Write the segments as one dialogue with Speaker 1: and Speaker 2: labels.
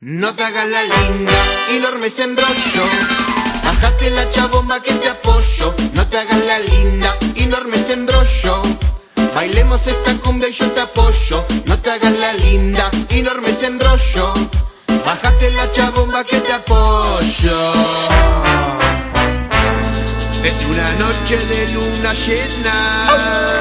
Speaker 1: No te hagas la linda y no armes embrollo. Bájate la chabomba que te apoyo. No te hagas la linda y no armes embrollo. Bailemos esta cumbia y yo te apoyo. No te hagas la linda y no armes embrollo. Bájate la chabomba que te apoyo. Es una noche de luna llena.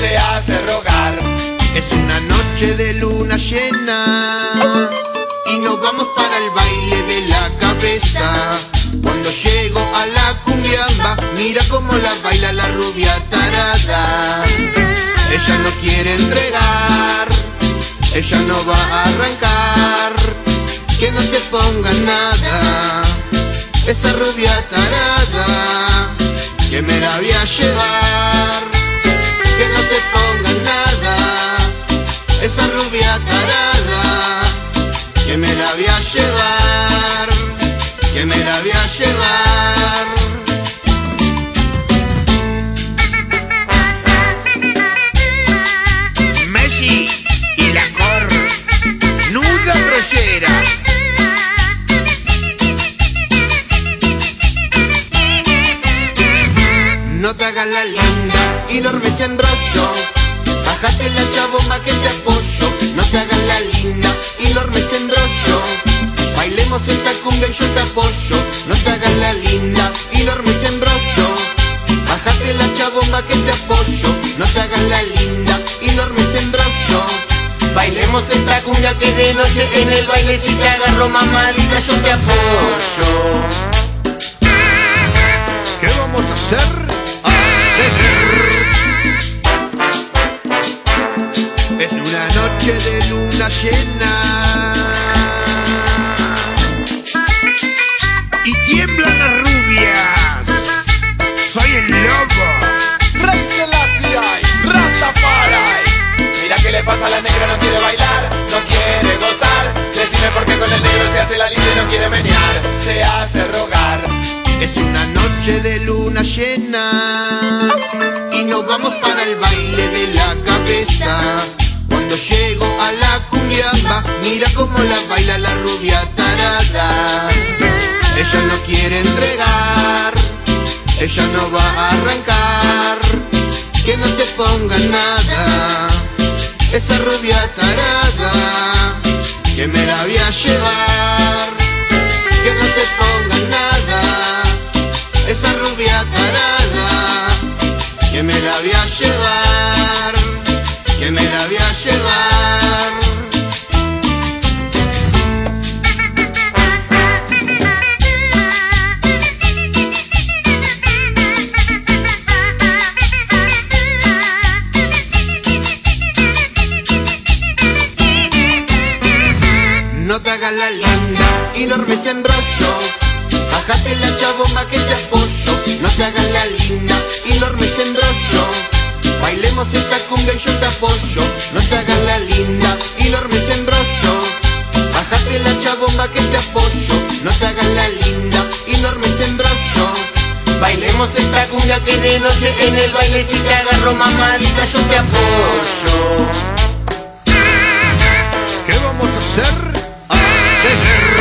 Speaker 2: Se hace rogar.
Speaker 1: Es una noche de luna llena y nos vamos para el baile de la cabeza. Cuando llego a la cumbiamba, mira cómo la baila la rubia tarada. Ella no quiere entregar, ella no va a arrancar, que no se ponga nada. Esa rubia tarada, que me la voy a llevar, Hagas la linda y no armes embrollo. Bájate la chabomba que te apoyo. No te hagas la linda y no armes embrollo. Bailemos esta cumbia y yo te apoyo. No te hagas la linda y no armes embrollo. Bájate la chabomba que te apoyo. No te hagas la linda y no armes embrollo.
Speaker 2: Bailemos esta cumbia que de noche en el baile si te agarro mamadita yo te apoyo.
Speaker 1: Una noche de luna llena.
Speaker 3: Y tiemblan las rubias. Soy el lobo.
Speaker 2: Rey Selassie, Rastafari. Mira qué le pasa a la negra, no quiere bailar, no quiere gozar. Decime por qué con el negro se hace la lista y no quiere menear, se hace rogar.
Speaker 1: Es una noche de luna llena y nos vamos para el baile de la cabeza. Llego a la cumbiamba, mira cómo la baila la rubia tarada. Ella no quiere entregar, ella no va a arrancar, que no se ponga nada. Esa rubia tarada, que me la voy a llevar, que no se ponga nada esa rubia tarada que me la voy a llevar, No te hagas la linda y no armes embrollo. Bájate la chabomba que te apoyo. No te hagas la linda y no armes embrollo. Bailemos esta cumbia y yo te apoyo. No te hagas la linda y no armes embrollo. Bájate la chabomba que te apoyo. No te hagas la linda y no armes embrollo.
Speaker 2: Bailemos esta cumbia que de noche en el baile si te agarro mamadita yo te apoyo. ¿Qué vamos a hacer? deber